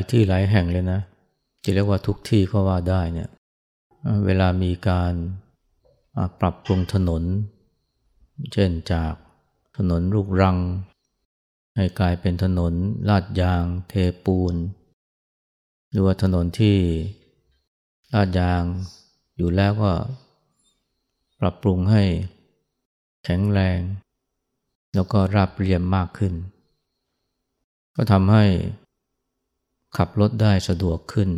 ายที่หลายแห่งเลยนะ จะเรียกว่าทุกที่ก็ว่าได้เนี่ยเวลามีการปรับปรุงถนน เช่นจากถนนลูกรัง ให้กลายเป็นถนนลาดยาง เทปูน หรือว่าถนนที่ลาดยางอยู่แล้วก็ปรับปรุงให้แข็งแรง แล้วก็ราบเรียมมากขึ้น ก็ทำให้ ขับรถได้สะดวกขึ้น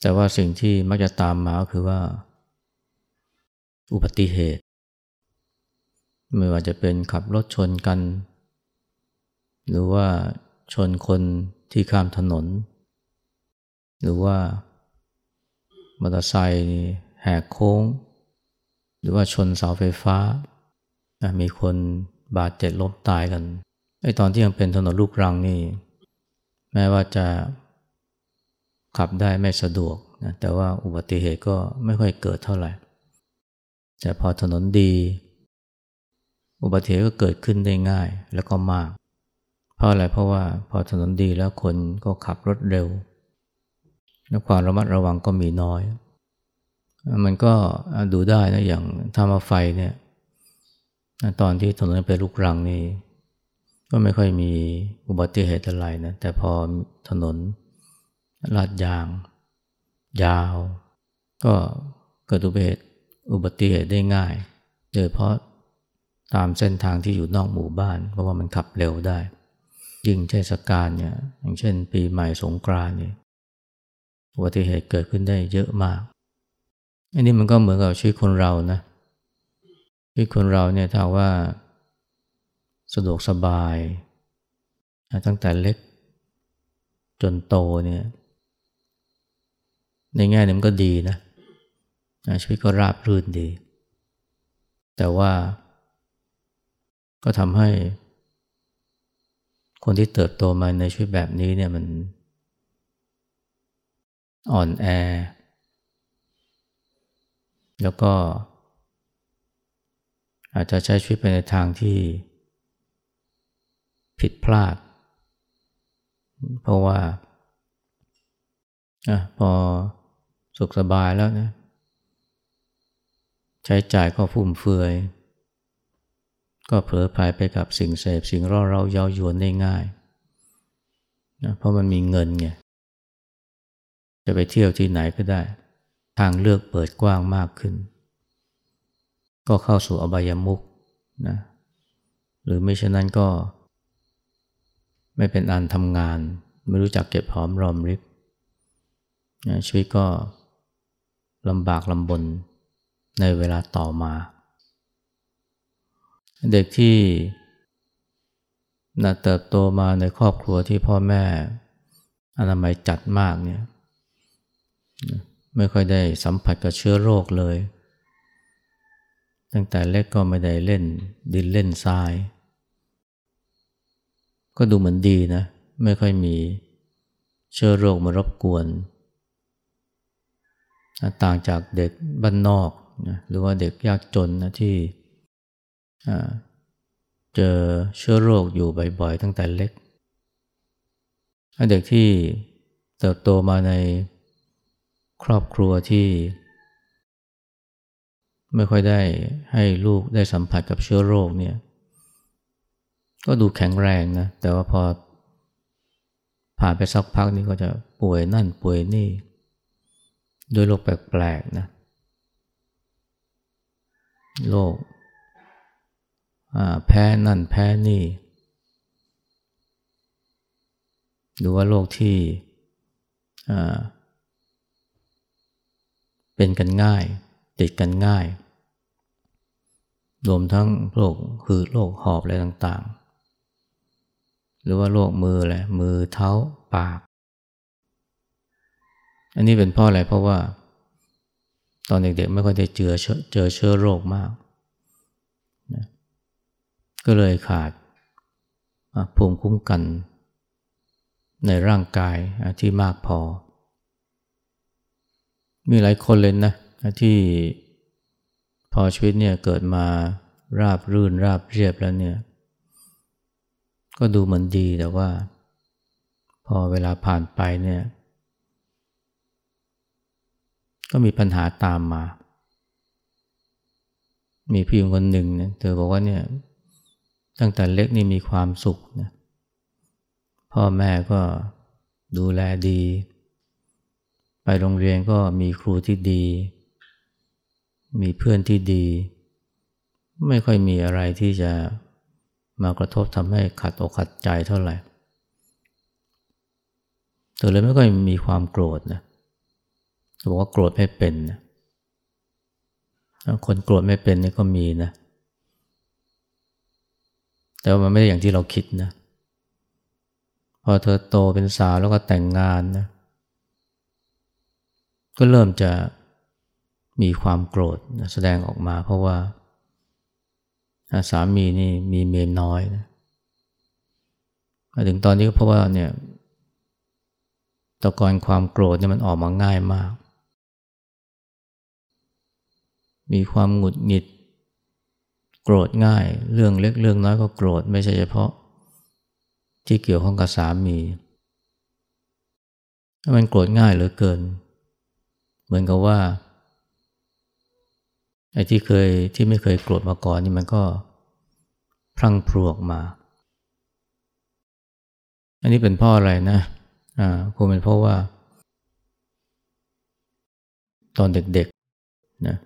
แต่ว่าสิ่งที่มักจะตามมาก็คือว่า อุบัติเหตุ ไม่ว่าจะเป็นขับรถชนกัน หรือว่าชนคนที่ข้ามถนน หรือว่ามอเตอร์ไซค์แหกโค้ง หรือว่าชนเสาไฟฟ้า มีคนบาดเจ็บล้มตายกันไอ้ตอนที่ยังเป็นถนนลูกรังนี่ แม้ว่าจะขับได้ไม่สะดวกนะแต่ว่าอุบัติเหตุก็ไม่ค่อยเกิดเท่าไหร่ แต่พอถนนดี อุบัติเหตุก็เกิดขึ้นได้ง่ายแล้วก็มาก เพราะอะไรเพราะว่าพอถนนดีแล้วคนก็ขับรถเร็ว และความระมัดระวังก็มีน้อย มันก็ดูได้นะอย่างทำมาไฟเนี่ยตอนที่ถนนเป็นลูกรังนี่ ก็ไม่ค่อยมีอุบัติเหตุอะไรนะ แต่พอถนนลาดยาง ยาว ก็เกิดอุบัติเหตุอุบัติเหตุได้ง่าย โดยเพราะตามเส้นทางที่อยู่นอกหมู่บ้าน เพราะว่ามันขับเร็วได้ ยิ่งเทศกาลเนี่ย อย่างเช่น ปีใหม่สงกรานต์เนี่ยอุบัติเหตุเกิดขึ้นได้เยอะมาก อันนี้มันก็เหมือนกับชีวิตคนเรานะชีวิตคนเราเนี่ยถ้าว่า สะดวกสบาย ตั้งแต่เล็กจนโตเนี่ย ในแง่นึงก็ดีนะ ชีวิตก็ราบรื่นดี แต่ว่าก็ทำให้ คนที่เติบโตมาในชีวิตแบบนี้เนี่ยมันอ่อนแอ แล้วก็อาจจะใช้ชีวิตไปในทางที่ ผิดพลาด เพราะว่าอพอสุขสบายแล้วนะใช้จ่ายก็ฟุ่มเฟือย ก็เผลอพายไปกับสิ่งเสพสิ่งร่อเราเย้ายวนได้ง่ายนะเพราะมันมีเงินไงจะไปเที่ยวที่ไหนก็ได้ ทางเลือกเปิดกว้างมากขึ้น ก็เข้าสู่อบายมุกนะหรือไม่เช่นนั้นก็ ไม่เป็นอันทำงาน ไม่รู้จักเก็บหอมรอมริบชีวิตก็ลำบากลำบนในเวลาต่อมา เด็กที่นเติบโตมาในครอบครัวที่พ่อแม่อนามัยจัดมากเนี่ยไม่ค่อยได้สัมผัสกับเชื้อโรคเลย ตั้งแต่เล็กก็ไม่ได้เล่นดินเล่นทราย ก็ดูเหมือนดีนะ ไม่ค่อยมีเชื้อโรคมารบกวน ต่างจากเด็กบ้านนอกนะหรือว่าเด็กยากจนนะที่เจอเชื้อโรคอยู่บ่อยๆตั้งแต่เล็ก เด็กที่เติบโตมาในครอบครัวที่ ไม่ค่อยได้ให้ลูกได้สัมผัสกับเชื้อโรคเนี่ย ก็ดูแข็งแรงนะ แต่ว่าพอผ่านไปสักพักนี้ก็จะป่วยนั่นป่วยนี่ด้วยโรคแปลกๆนะโรคแพ้นั่นแพ้นี่ หรือว่าโรคที่เป็นกันง่าย ติดกันง่าย รวมทั้งโรคคือโรคหอบอะไรต่างๆ หรือว่าโรคมือแหละมือเท้าปาก อันนี้เป็นเพราะอะไรเพราะว่า ตอนเด็กๆไม่ค่อยได้เจอเจอเชื้อโรคมากนะก็เลยขาดภูมิคุ้มกัน ในร่างกายที่มากพอ มีหลายคนเลยนะที่พอชีวิตเนี่ยเกิดมาราบรื่นราบเรียบแล้วเนี่ย ก็ดูเหมือนดีแต่ว่า พอเวลาผ่านไปเนี่ย ก็มีปัญหาตามมา มีพี่คนหนึ่งเนี่ยเธอบอกว่าเนี่ย ตั้งแต่เล็กนี่มีความสุขนะพ่อแม่ก็ดูแลดี ไปโรงเรียนก็มีครูที่ดี มีเพื่อนที่ดี ไม่ค่อยมีอะไรที่จะ มากระทบทำให้ขัดอกขัดใจเท่าไหร่เธอเลยไม่ค่อยมีความโกรธนะเธอบอกว่าโกรธไม่เป็นนะคนโกรธไม่เป็นนี่ก็มีนะ แต่ว่ามันไม่ได้อย่างที่เราคิดนะ พอเธอโตเป็นสาวแล้วก็แต่งงานนะ ก็เริ่มจะมีความโกรธนะแสดงออกมาเพราะว่า สามีนี่มีเมียน้อยนะมาถึงตอนนี้ก็เพราะว่าเนี่ยตะกอนความโกรธเนี่ยมันออกมาง่ายมาก มีความหงุดหงิด โกรธง่าย เรื่องเล็กเรื่องน้อยก็โกรธไม่ใช่เฉพาะ ที่เกี่ยวข้องกับสามี มันโกรธง่ายเหลือเกิน เหมือนกับว่า ไอ้ที่เคยที่ไม่เคยโกรธมาก่อนนี่มันก็พลังพรวกมา อันนี้เป็นพ่ออะไรนะ อ่าคงเป็นเพราะว่า ตอนเด็กๆนะ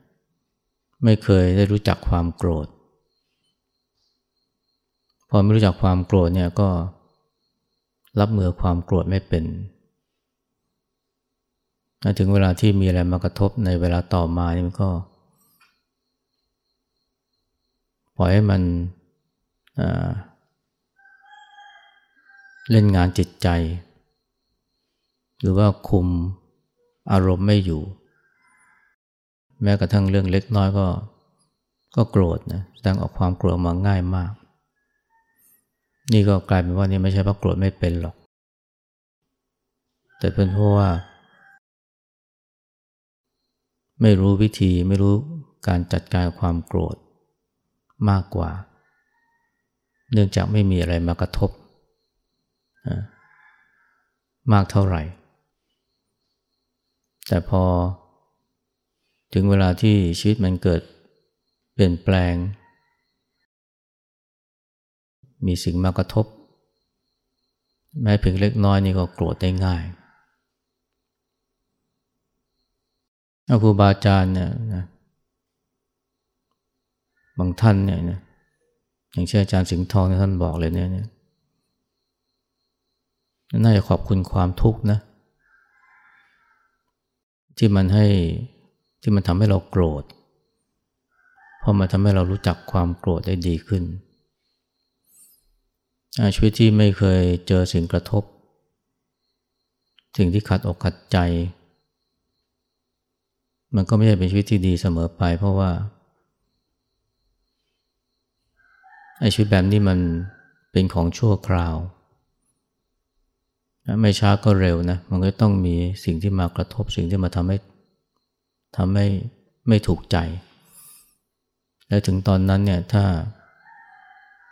ไม่เคยได้รู้จักความโกรธ พอไม่รู้จักความโกรธเนี่ยก็รับมือความโกรธไม่เป็นถึงเวลาที่มีอะไรมากระทบในเวลาต่อมานี่มันก็ ล่อยให้มันเล่นงานจิตใจ หรือว่าคุมอารมณ์ไม่อยู่ แม้กระทั่งเรื่องเล็กน้อยก็ก็โกรธนะแสดงออกความโกรธมาง่ายมาก นี่ก็กลายเป็นว่านี่ไม่ใช่เพราะโกรธไม่เป็นหรอก แต่เป็นเพราะว่า ไม่รู้วิธีไม่รู้การจัดการความโกรธ มากกว่า เนื่องจากไม่มีอะไรมากระทบ มากเท่าไหร่ แต่พอถึงเวลาที่ชีวิตมันเกิดเปลี่ยนแปลง มีสิ่งมากระทบ แม้เพียงเล็กน้อยนี่ก็โกรธได้ง่ายครูบาอาจารย์เนี่ยนะ บางท่านเนี่ยนะอย่างเช่นอาจารย์สิงห์ทองท่านบอกเลยเนี่ย น่าจะขอบคุณความทุกข์นะ ที่มันให้ที่มันทำให้เราโกรธ เพราะมันทำให้เรารู้จักความโกรธได้ดีขึ้น ชีวิตที่ไม่เคยเจอสิ่งกระทบ สิ่งที่ขัดอกขัดใจ มันก็ไม่ใช่เป็นชีวิตที่ดีเสมอไป เพราะว่า ไอ้ชีวิตแบบนี้มันเป็นของชั่วคราว ไม่ช้าก็เร็วนะ มันก็ต้องมีสิ่งที่มากระทบสิ่งที่มาทำให้ทำให้ไม่ถูกใจ และถึงตอนนั้นเนี่ยถ้า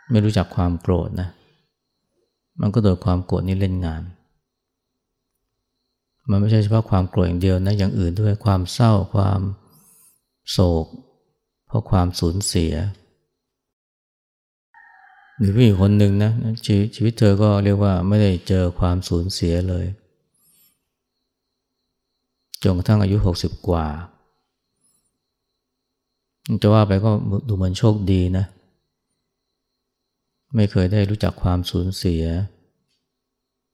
ไม่รู้จักความโกรธนะ มันก็โดนความโกรธนี่เล่นงาน มันไม่ใช่เฉพาะความโกรธอย่างเดียวนะ อย่างอื่นด้วยความเศร้าความโศก เพราะความสูญเสีย มีผู้หญิงคนหนึ่งนะชชีวิตเธอก็เรียกว่าไม่ได้เจอความสูญเสียเลยจนกระทั่งอายุหกสิบกว่า จะว่าไปก็ดูเหมือนโชคดีนะ ไม่เคยได้รู้จักความสูญเสีย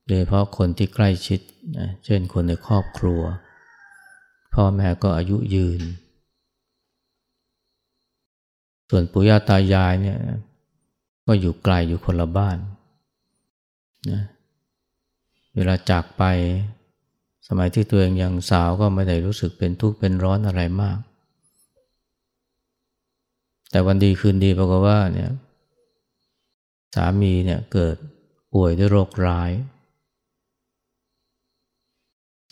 โดยเพราะคนที่ใกล้ชิดนะเช่นคนในครอบครัว พ่อแม่ก็อายุยืน ส่วนปู่ย่าตายายเนี่ย ก็อยู่ไกลอยู่คนละบ้านนะเวลาจากไป สมัยที่ตัวเองยังสาวก็ไม่ได้รู้สึกเป็นทุกข์เป็นร้อนอะไรมาก แต่วันดีคืนดีปรากฏว่าเนี่ยสามีเนี่ยเกิดป่วยด้วยโรคร้าย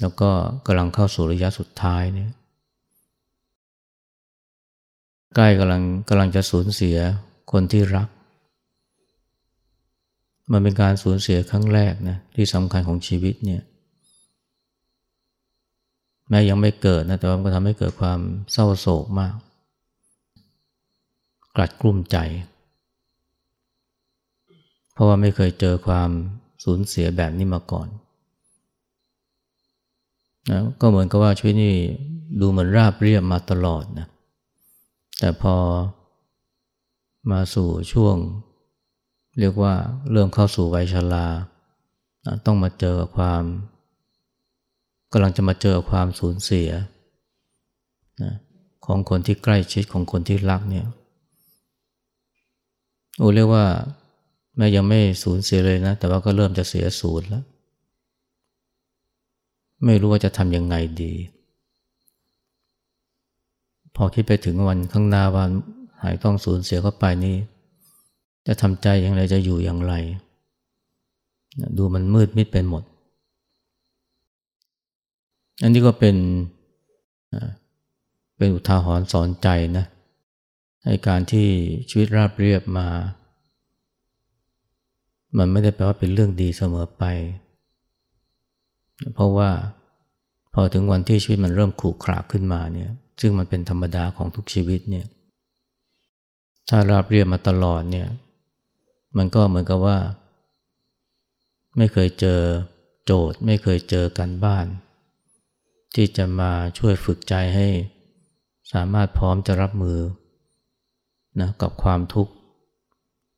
แล้วก็กำลังเข้าสู่ระยะสุดท้ายเนี่ยใกล้กำลังกำลังจะสูญเสียคนที่รัก มันเป็นการสูญเสียครั้งแรกนะที่สำคัญของชีวิตเนี่ยแม้ยังไม่เกิดนะแต่ว่ามันก็ทำให้เกิดความเศร้าโศกมาก กลัดกลุ้มใจ เพราะว่าไม่เคยเจอความสูญเสียแบบนี้มาก่อนนะก็เหมือนกับว่าชีวิตนี้ดูเหมือนราบเรียบมาตลอดนะแต่พอมาสู่ช่วง เรียกว่าเริ่มเข้าสู่วัยชราต้องมาเจอความกำลังจะมาเจอความสูญเสียนะของคนที่ใกล้ชิดของคนที่รักเนี่ยโอ้เรียกว่าแม้ยังไม่สูญเสียเลยนะ แต่ว่าก็เริ่มจะเสียสูญแล้ว ไม่รู้ว่าจะทำยังไงดี พอคิดไปถึงวันข้างหน้าว่าหายต้องสูญเสียเข้าไปนี่ จะทำใจอย่างไรจะอยู่อย่างไร ดูมันมืดมิดเป็นหมด อันนี้ก็เป็นเป็นอุทาหรณ์สอนใจนะในการที่ชีวิตราบเรียบมา มันไม่ได้แปลว่าเป็นเรื่องดีเสมอไป เพราะว่าพอถึงวันที่ชีวิตมันเริ่มขรุขระขึ้นมาเนี่ย ซึ่งมันเป็นธรรมดาของทุกชีวิตเนี่ย ถ้าราบเรียบมาตลอดเนี่ย มันก็เหมือนกับว่า ไม่เคยเจอโจทย์ ไม่เคยเจอกันบ้าน ที่จะมาช่วยฝึกใจให้สามารถพร้อมจะรับมือนะกับความทุกข์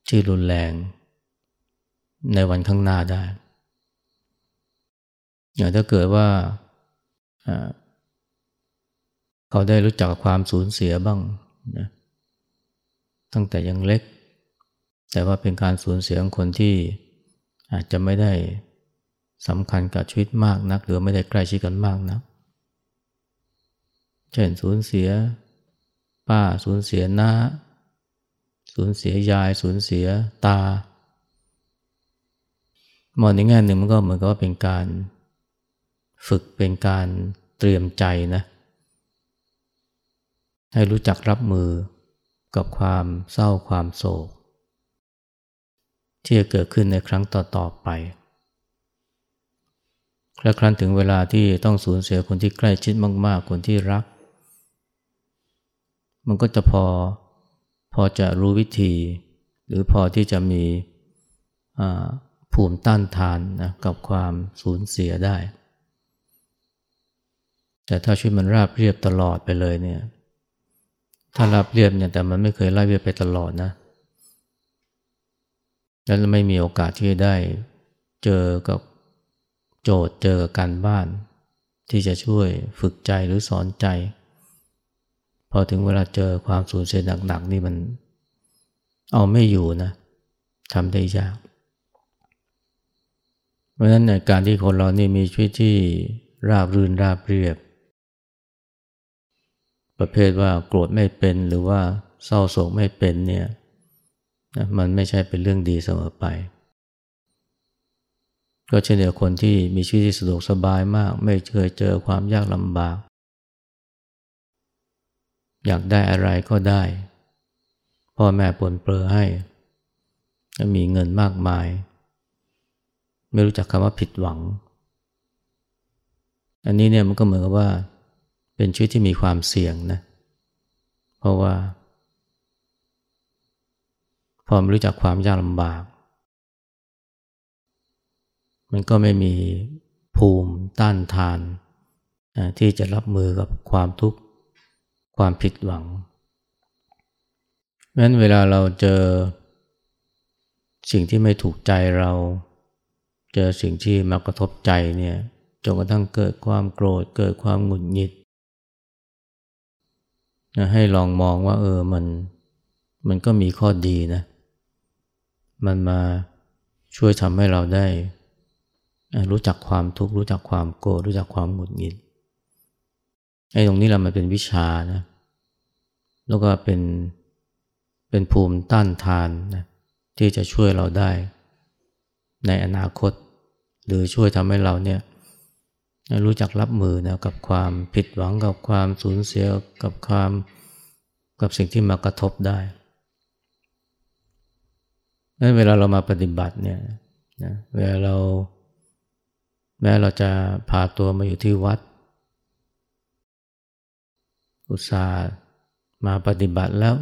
ที่รุนแรง ในวันข้างหน้าได้ อย่างถ้าเกิดว่าเขาได้รู้จักความสูญเสียบ้างนะตั้งแต่ยังเล็ก แต่ว่าเป็นการสูญเสียของคนที่อาจจะไม่ได้สำคัญกับชีวิตมากนัก หรือไม่ได้ใกล้ชิดกันมากนัก เช่นสูญเสีย ป้าสูญเสียน้าสูญเสียยายสูญเสียตามองในแง่หนึ่งมันก็เหมือนกับว่าเป็นการฝึกเป็นการเตรียมใจนะ ให้รู้จักรับมือกับความเศร้าความโศก ที่จะเกิดขึ้นในครั้งต่อๆไป และครั้นถึงเวลาที่ต้องสูญเสียคนที่ใกล้ชิดมาก ๆ คนที่รัก มันก็จะพอพอจะรู้วิธี หรือพอที่จะมีภูมิต้านทานนะกับความสูญเสียได้ แต่ถ้าชีวิตมันราบเรียบตลอดไปเลยเนี่ย ถ้ารับเรียบเนี่ยแต่มันไม่เคยไล่เรียบไปตลอดนะ แล้วไม่มีโอกาสที่จะได้เจอกับโจทย์เจอกับการบ้าน ที่จะช่วยฝึกใจหรือสอนใจ พอถึงเวลาเจอความสูญเสียหนักๆนี่มันเอาไม่อยู่นะทำได้ยาก เพราะฉะนั้นการที่คนเรานี่มีชีวิตที่ราบรื่นราบเรียบ ประเภทว่าโกรธไม่เป็นหรือว่าเศร้าโศกไม่เป็นเนี่ย มันไม่ใช่เป็นเรื่องดีเสมอไป ก็เช่นเดียวคนที่มีชีวิตที่สะดวกสบายมาก ไม่เคยเจอความยากลำบาก อยากได้อะไรก็ได้ พ่อแม่ปนเปลือให้มีเงินมากมาย ไม่รู้จักคำว่าผิดหวัง อันนี้เนี่ยมันก็เหมือนกับว่า เป็นชีวิตที่มีความเสี่ยงนะ เพราะว่า พอไม่รู้จักความยากลำบาก มันก็ไม่มีภูมิต้านทานที่จะรับมือกับความทุกข์ ความผิดหวังเพราะนั้นเวลาเราเจอ สิ่งที่ไม่ถูกใจเรา เจอสิ่งที่มากระทบใจเนี่ยจนกระทั่งเกิดความโกรธเกิดความหงุดหงิดนะให้ลองมองว่าเออมันมันก็มีข้อดีนะ มันมาช่วยทำให้เราได้ รู้จักความทุกข์รู้จักความโกรธรู้จักความหงุดหงิดไอ้ตรงนี้เรามันเป็นวิชานะ แล้วก็เป็นเป็นภูมิต้านทานนะที่จะช่วยเราได้ ในอนาคต หรือช่วยทำให้เราเนี่ยรู้จักรับมือนะกับความผิดหวังกับความสูญเสียกับความกับสิ่งที่มากระทบได้ นั้นเวลาเรามาปฏิบัติเนี่ยนะเวลาเราแม้เราจะพาตัวมาอยู่ที่วัด อุตส่าห์มาปฏิบัติแล้ว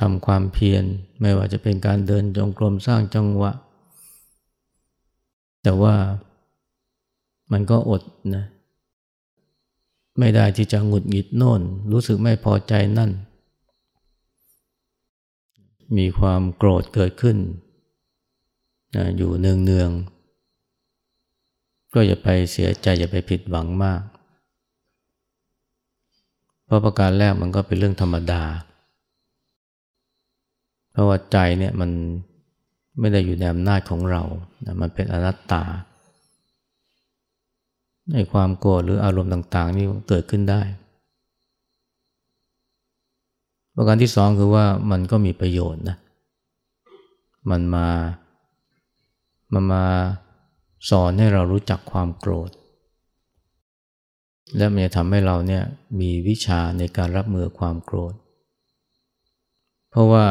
ทำความเพียรไม่ว่าจะเป็นการเดินจงกรมสร้างจังหวะ แต่ว่ามันก็อดนะไม่ได้ที่จะหงุดหงิดโน่น รู้สึกไม่พอใจนั่น มีความโกรธเกิดขึ้นนะอยู่เนืองๆก็อย่าไปเสียใจอย่าไปผิดหวังมาก เพราะประการแรกมันก็เป็นเรื่องธรรมดา เพราะว่าใจเนี่ยมันไม่ได้อยู่ในอำนาจของเรานะมันเป็นอนัตตา ในความโกรธหรืออารมณ์ต่าง ๆ นี่เกิดขึ้นได้ ประการที่สองคือว่ามันก็มีประโยชน์นะ มันมา มันมาสอนให้เรารู้จักความโกรธ และมันจะทำให้เราเนี่ยมีวิชาในการรับมือความโกรธ เพราะว่า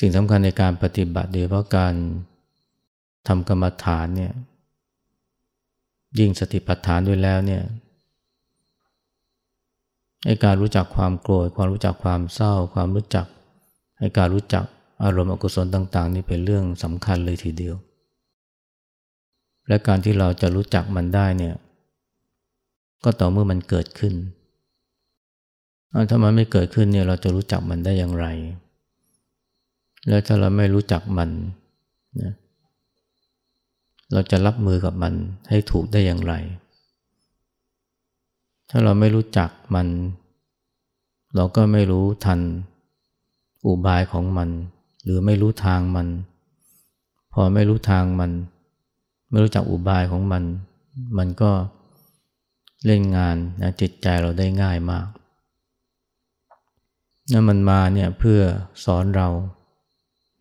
สิ่งสำคัญในการปฏิบัติโดยเฉพาะการทำกรรมฐานเนี่ยยิ่งสติปัฏฐานด้วยแล้วเนี่ย ให้การรู้จักความโกรธความรู้จักความเศร้า ความรู้จัก ให้การรู้จักอารมณ์อกุศลต่าง ๆ นี่เป็นเรื่องสำคัญเลยทีเดียว และการที่เราจะรู้จักมันได้เนี่ย ก็ต่อเมื่อมันเกิดขึ้น ถ้ามันไม่เกิดขึ้นเนี่ยเราจะรู้จักมันได้อย่างไร แล้วถ้าเราไม่รู้จักมันนะเราจะรับมือกับมันให้ถูกได้อย่างไร ถ้าเราไม่รู้จักมัน เราก็ไม่รู้ทันอุบายของมัน หรือไม่รู้ทางมัน พอไม่รู้ทางมัน ไม่รู้จักอุบายของมัน มันก็เล่นงานนะจิตใจเราได้ง่ายมากนั่นมันมาเนี่ยเพื่อสอนเรา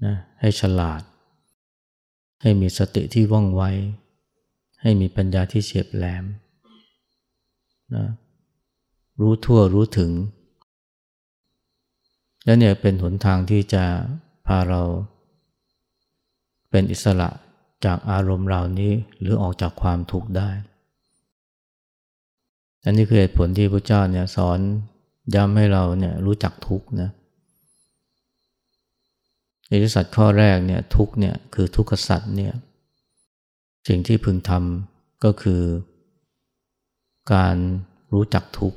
นะให้ฉลาด ให้มีสติที่ว่องไว ให้มีปัญญาที่เฉียบแหลม นะรู้ทั่วรู้ถึง และเนี่ยเป็นหนทางที่จะพาเราเป็นอิสระจากอารมณ์เหล่านี้หรือออกจากความทุกข์ได้ อันนี้คือเหตุผลที่พระเจ้าเนี่ยสอนย้ำให้เราเนี่ยรู้จักทุกข์นะในสัตข้อแรกเนี่ยทุกเนี่ยคือทุกขสัตว์เนี่ยสิ่งที่พึงทำก็คือ การรู้จักทุก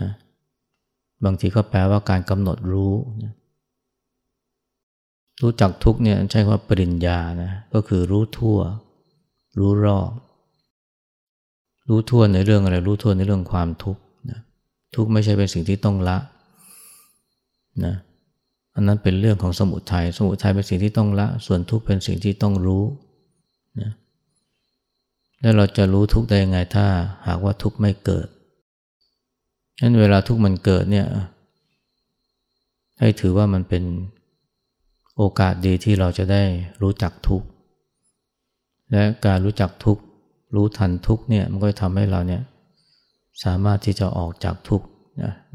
นะบางทีก็แปลว่าการกำหนดรู้นะรู้จักทุกเนี่ยใช้คำว่าปริญญานะก็คือรู้ทั่ว รู้รอบรู้ทั่วในเรื่องอะไร รู้ทั่วในเรื่องความทุกข์นะทุกข์ไม่ใช่เป็นสิ่งที่ต้องละนะอันนั้นเป็นเรื่องของสมุทยัยสมุทัยเป็นสิ่งที่ต้องละ ส่วนทุกข์เป็นสิ่งที่ต้องรู้นะ แล้วเราจะรู้ทุกได้ยังไงถ้าหากว่าทุกไม่เกิดฉะนั้นเวลาทุกมันเกิดเนี่ย ให้ถือว่ามันเป็นโอกาสดีที่เราจะได้รู้จักทุกและการรู้จักทุกรู้ทันทุกเนี่ยมันก็จะทำให้เราเนี่ยสามารถที่จะออกจากทุก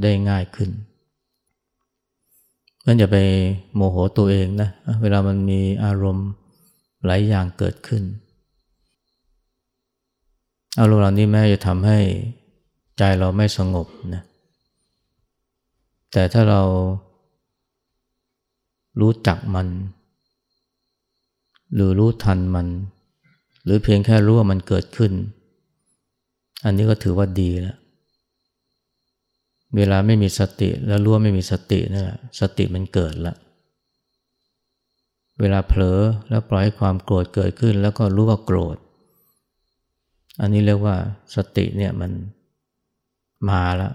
ได้ง่ายขึ้นงั้นอย่าไปโมโหตัวเองนะ เวลามันมีอารมณ์หลายอย่างเกิดขึ้น อารมณ์เหล่านี้แม้จะทำให้ใจเราไม่สงบนะแต่ถ้าเรารู้จักมัน หรือรู้ทันมัน หรือเพียงแค่รู้ว่ามันเกิดขึ้น อันนี้ก็ถือว่าดีแล้วเวลาไม่มีสติแล้วรู้ว่าไม่มีสตินั่นแหละสติมันเกิดละเวลาเผลอแล้วปล่อยให้ความโกรธเกิดขึ้น แล้วก็รู้ว่าโกรธ อันนี้เรียกว่าสติเนี่ยมันมาแล้ว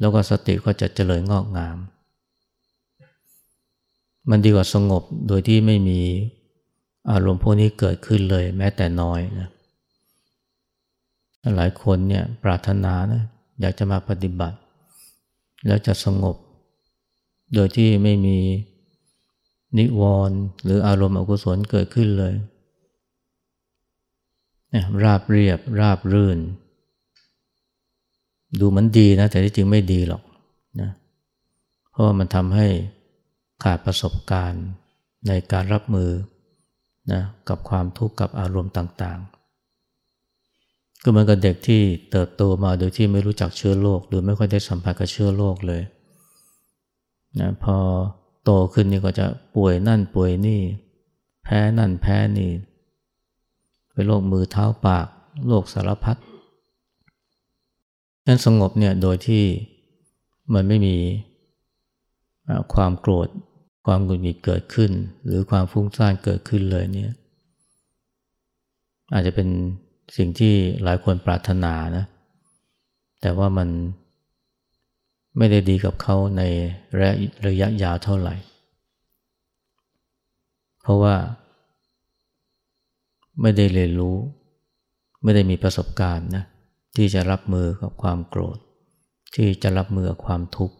แล้วก็สติก็จะเจริญงอกงาม มันดีกว่าสงบโดยที่ไม่มีอารมณ์พวกนี้เกิดขึ้นเลยแม้แต่น้อยนะหลายคนเนี่ยปรารถนานะอยากจะมาปฏิบัติ แล้วจะสงบ โดยที่ไม่มีนิวรณ์หรืออารมณ์อกุศลเกิดขึ้นเลย ราบเรียบ ราบรื่น ดูเหมันดีนะ แต่ที่จริงไม่ดีหรอกนะเพราะว่ามันทำให้ขาดประสบการณ์ในการรับมือนะกับความทุกข์กับอารมณ์ต่างๆ ก็เหมือนกับเด็กที่เติบโตมาโดยที่ไม่รู้จักเชื้อโรคหรือไม่ค่อยได้สัมผัสกับเชื้อโรคเลยนะพอโตขึ้นนี่ก็จะป่วยนั่นป่วยนี่ แพ้นั่นแพ้นี่ เป็นโรคมือเท้าปาก โรคสารพัดนั้นสงบเนี่ยโดยที่มันไม่มีความโกรธ ความหงุดหงิดเกิดขึ้น หรือความฟุ้งซ่านเกิดขึ้นเลยเนี่ยอาจจะเป็นสิ่งที่หลายคนปรารถนานะ แต่ว่ามันไม่ได้ดีกับเขาในระระยะยาวเท่าไหร่ เพราะว่า ไม่ได้เรียนรู้ ไม่ได้มีประสบการณ์นะที่จะรับมือกับความโกรธ ที่จะรับมือกับความทุกข์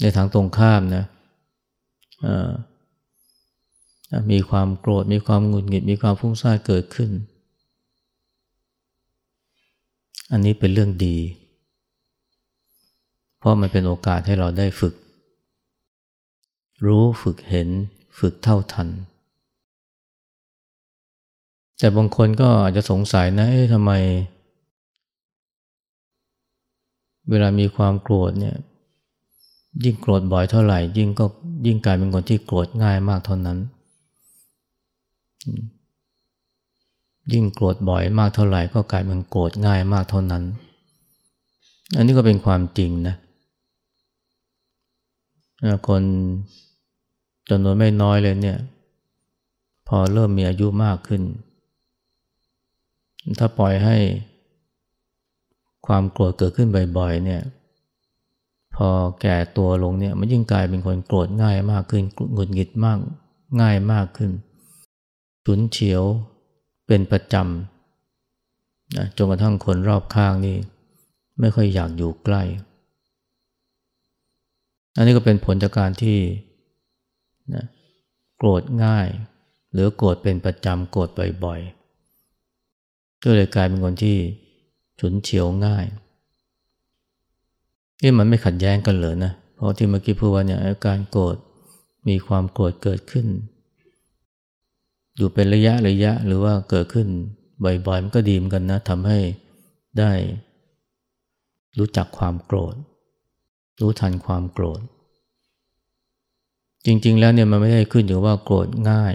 ในทางตรงข้ามนะมีความโกรธมีความหงุดหงิด มีความฟุ้งซ่านเกิดขึ้น อันนี้เป็นเรื่องดี เพราะมันเป็นโอกาสให้เราได้ฝึก รู้ฝึกเห็นฝึกเท่าทัน แต่บางคนก็อาจจะสงสัยนะ เอ๊ะทำไม เวลามีความโกรธเนี่ย ยิ่งโกรธบ่อยเท่าไหร่ ยิ่งก็ยิ่งกลายเป็นคนที่โกรธง่ายมากเท่านั้น ยิ่งโกรธบ่อยมากเท่าไหร่ ก็กลายเป็นโกรธง่ายมากเท่านั้น อันนี้ก็เป็นความจริงนะคนจำนวนไม่น้อยเลยเนี่ย พอเริ่มมีอายุมากขึ้น ถ้าปล่อยให้ความโกรธเกิดขึ้นบ่อยๆเนี่ย พอแก่ตัวลงเนี่ยมันยิ่งกลายเป็นคนโกรธง่ายมากขึ้นหงุดหงิดมากง่ายมากขึ้นฉุนเฉียวเป็นประจำนะจนกระทั่งคนรอบข้างนี่ไม่ค่อยอยากอยู่ใกล้ อันนี้ก็เป็นผลจากการที่นะโกรธง่าย หรือโกรธเป็นประจำโกรธบ่อยๆ ก็เลยกลายเป็นคนที่ฉุนเฉียวง่ายนี่มันไม่ขัดแย้งกันเลยนะ เพราะที่เมื่อกี้พูดว่าเนี่ยการโกรธมีความโกรธเกิดขึ้น อยู่เป็นระยะระยะหรือว่าเกิดขึ้นบ่อยๆมันก็ดีเหมือนกันนะทำให้ได้ รู้จักความโกรธ รู้ทันความโกรธ จริง ๆ แล้วเนี่ยมันไม่ได้ขึ้นอยู่ว่าโกรธง่าย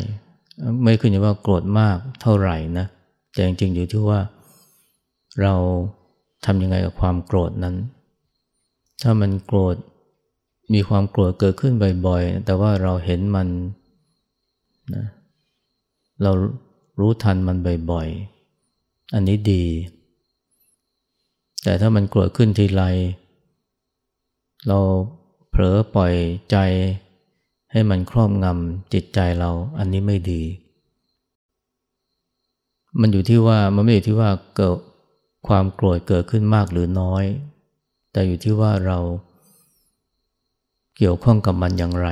ไม่ขึ้นอยู่ว่าโกรธมากเท่าไหร่นะ แต่จริงๆอยู่ที่ว่าเราทำยังไงกับความโกรธนั้น ถ้ามันโกรธมีความโกรธเกิดขึ้นบ่อยๆ แต่ว่าเราเห็นมันนะเรารู้ทันมันบ่อยๆ อันนี้ดี แต่ถ้ามันโกรธขึ้นทีไรเราเผลอปล่อยใจให้มันครอบงำจิตใจเราอันนี้ไม่ดี มันอยู่ที่ว่ามันไม่อยู่ที่ว่าเกิดความโกรธเกิดขึ้นมากหรือน้อย แต่อยู่ที่ว่าเราเกี่ยวข้องกับมันอย่างไร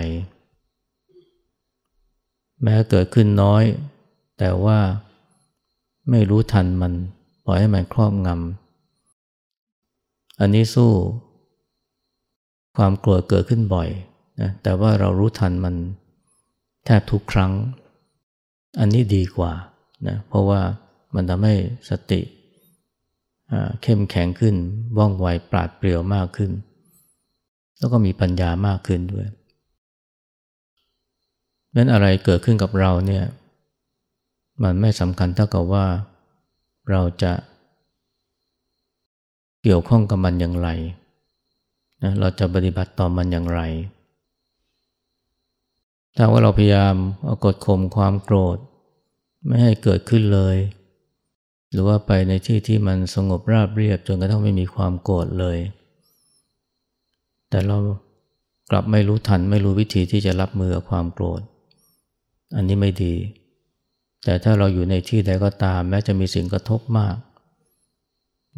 แม้เกิดขึ้นน้อย แต่ว่าไม่รู้ทันมันปล่อยให้มันครอบงำอันนี้สู้ ความโกรธเกิดขึ้นบ่อยนะแต่ว่าเรารู้ทันมันแทบทุกครั้ง อันนี้ดีกว่า นะเพราะว่ามันทำให้สติเข้มแข็งขึ้นว่องไวปราดเปรียวมากขึ้น แล้วก็มีปัญญามากขึ้นด้วยนั้นอะไรเกิดขึ้นกับเราเนี่ยมันไม่สำคัญเท่ากับว่าเราจะเกี่ยวข้องกับมันอย่างไรนะเราจะปฏิบัติต่อมันอย่างไร ถ้าว่าเราพยายามเอากดข่มความโกรธ ไม่ให้เกิดขึ้นเลย หรือว่าไปในที่ที่มันสงบราบเรียบจนกระทั่งไม่มีความโกรธเลย แต่เรากลับไม่รู้ทันไม่รู้วิธีที่จะรับมือกับความโกรธ อันนี้ไม่ดี แต่ถ้าเราอยู่ในที่ใดก็ตาม แม้จะมีสิ่งกระทบมาก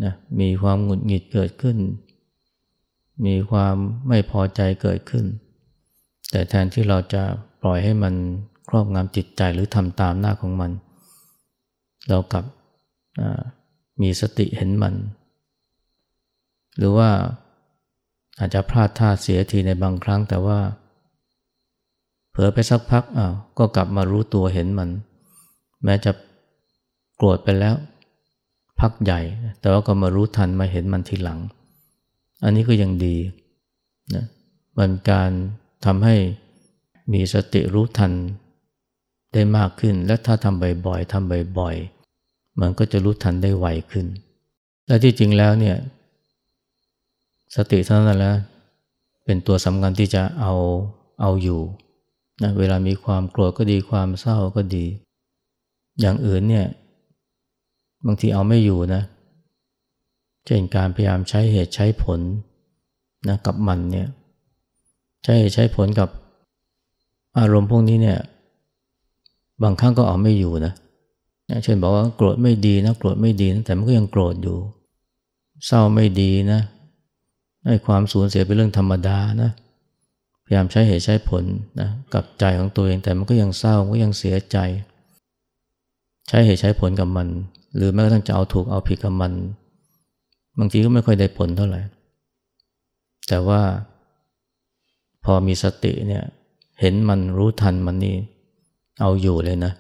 นะมีความหงุดหงิดเกิดขึ้น มีความไม่พอใจเกิดขึ้น แต่แทนที่เราจะปล่อยให้มัน ครอบงำจิตใจหรือทำตามหน้าของมัน เรากลับมีสติเห็นมัน หรือว่าอาจจะพลาดท่าเสียทีในบางครั้งแต่ว่า เผลอไปสักพักอ้าวก็กลับมารู้ตัวเห็นมัน แม้จะโกรธไปแล้วพักใหญ่ แต่ว่าก็มารู้ทันมาเห็นมันทีหลัง อันนี้ก็ยังดีนะมันการทำให้มีสติรู้ทัน ได้มากขึ้น และถ้าทำบ่อยๆทำบ่อยๆ มันก็จะรู้ทันได้ไวขึ้น และที่จริงแล้วเนี่ย สติเท่านั้นแหละเป็นตัวสำคัญที่จะเอาเอาอยู่นะเวลามีความโกรธก็ดีความเศร้าก็ดี อย่างอื่นเนี่ย บางทีเอาไม่อยู่นะเช่นการพยายามใช้เหตุใช้ผลนะกับมันเนี่ย ใช้เหตุใช้ผลกับอารมณ์พวกนี้เนี่ย บางครั้งก็เอาไม่อยู่นะเช่นบอกว่าโกรธไม่ดีนะโกรธไม่ดีนะแต่มันก็ยังโกรธอยู่ เศร้าไม่ดีนะให้ความสูญเสียเป็นเรื่องธรรมดานะพยายามใช้เหตุใช้ผลนะกับใจของตัวเองแต่มันก็ยังเศร้าก็ยังเสียใจ ใช้เหตุใช้ผลกับมัน หรือแม้กระทั่งจะเอาถูกเอาผิดกับมัน บางทีก็ไม่ค่อยได้ผลเท่าไหร่ แต่ว่าพอมีสติเนี่ยเห็นมันรู้ทันมันนี่ เอาอยู่เลยนะ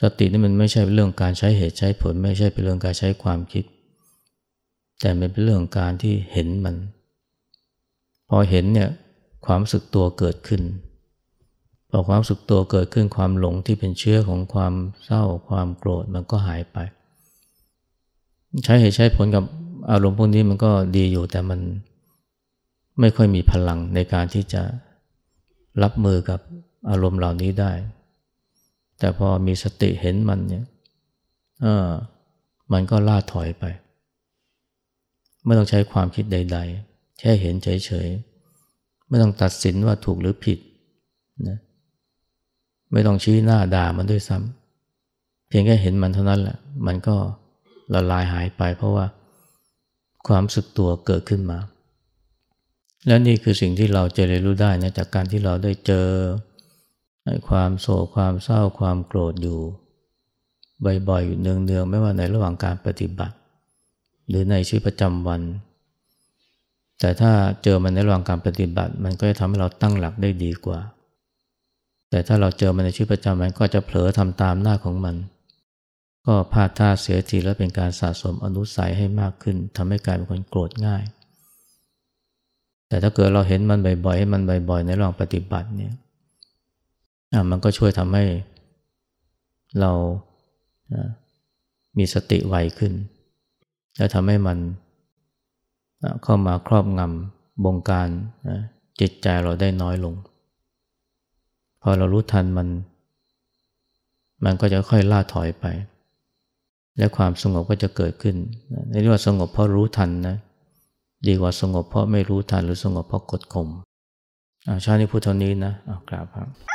สตินี่มันไม่ใช่เรื่องการใช้เหตุใช้ผล ไม่ใช่เป็นเรื่องการใช้ความคิด แต่เป็นเรื่องการที่เห็นมัน พอเห็นเนี่ยความสึกตัวเกิดขึ้นพอความสึกตัวเกิดขึ้นความหลงที่เป็นเชื้อของความเศร้าความโกรธมันก็หายไป ใช้เหตุใช้ผลกับอารมณ์พวกนี้มันก็ดีอยู่แต่มันไม่ค่อยมีพลังในการที่จะรับมือกับ อารมณ์เหล่านี้ได้ แต่พอมีสติเห็นมันเนี่ยเออมันก็ล่าถอยไป ไม่ต้องใช้ความคิดใด ๆ แค่เห็นเฉยๆ ไม่ต้องตัดสินว่าถูกหรือผิดนะไม่ต้องชี้หน้าด่ามันด้วยซ้ำเพียงแค่เห็นมันเท่านั้นแหละ มันก็ละลายหายไป เพราะว่าความสึกตัวเกิดขึ้นมา และนี่คือสิ่งที่เราจะเรียนรู้ได้นะจากการที่เราได้เจอ ความโศกความเศร้าความโกรธอยู่ บ่อยๆอยู่เนืองๆไม่ว่าในระหว่างการปฏิบัติ หรือในชีวิตประจำวัน แต่ถ้าเจอมันในระหว่างการปฏิบัติ มันก็จะทำให้เราตั้งหลักได้ดีกว่า แต่ถ้าเราเจอมันในชีวิตประจำวันก็จะเผลอทำตามหน้าของมัน ก็พลาดท่าเสียทีแล้วเป็นการสะสมอนุสัยให้มากขึ้นทำให้กลายเป็นคนโกรธง่าย แต่ถ้าเกิดเราเห็นมันบ่อยๆให้มันบ่อยๆ ในระหว่างปฏิบัติเนี่ย มันก็ช่วยทำให้เรามีสติไวขึ้น และทำให้มันเข้ามาครอบงำบงการจิตใจเราได้น้อยลง พอเรารู้ทันมัน มันก็จะค่อยล่าถอยไป และความสงบก็จะเกิดขึ้นในเรื่องสงบเพราะรู้ทันนะดีกว่าสงบเพราะไม่รู้ทันหรือสงบเพราะกดข่มชาตินี้พูดเท่านี้นะกราบครับ